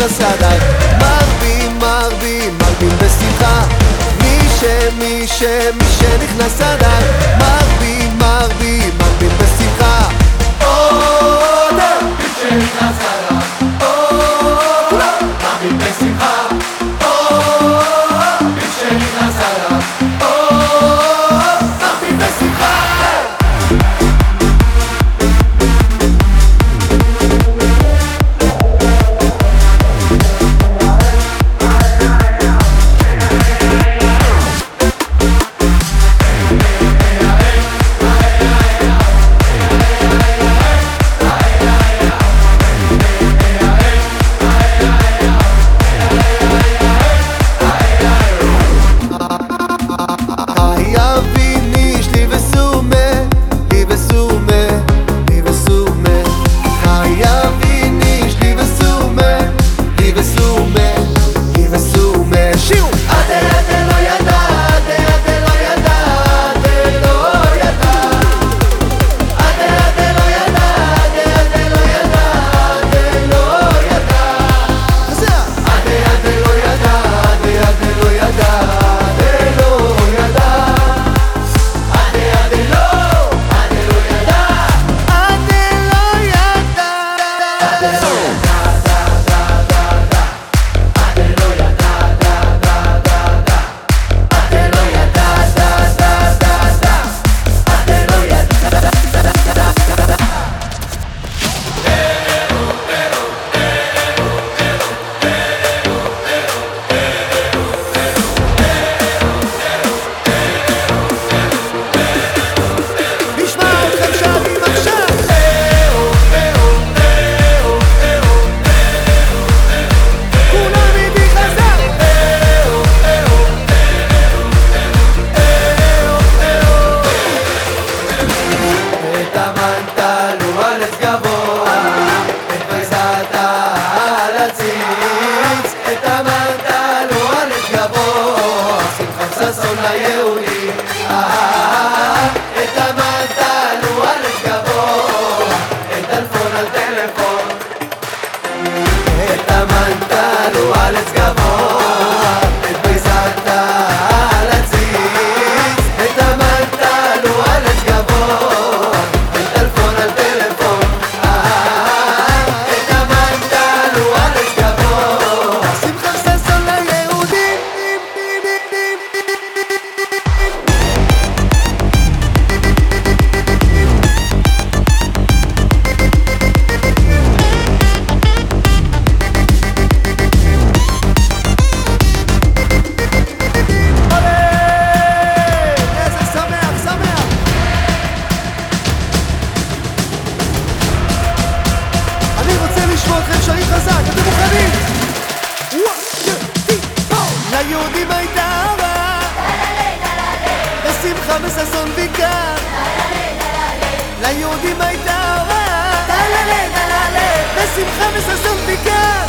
וסדק מרבים, מרבים, מרבים בשמחה. מי ש, מי ש, מי שנכנס סדק מרבים, מרבים, מרבים בשמחה. יהודים הייתה אהבה בשמחה וששון בקעה. ליהודים הייתה אהבה בשמחה וששון בקעה.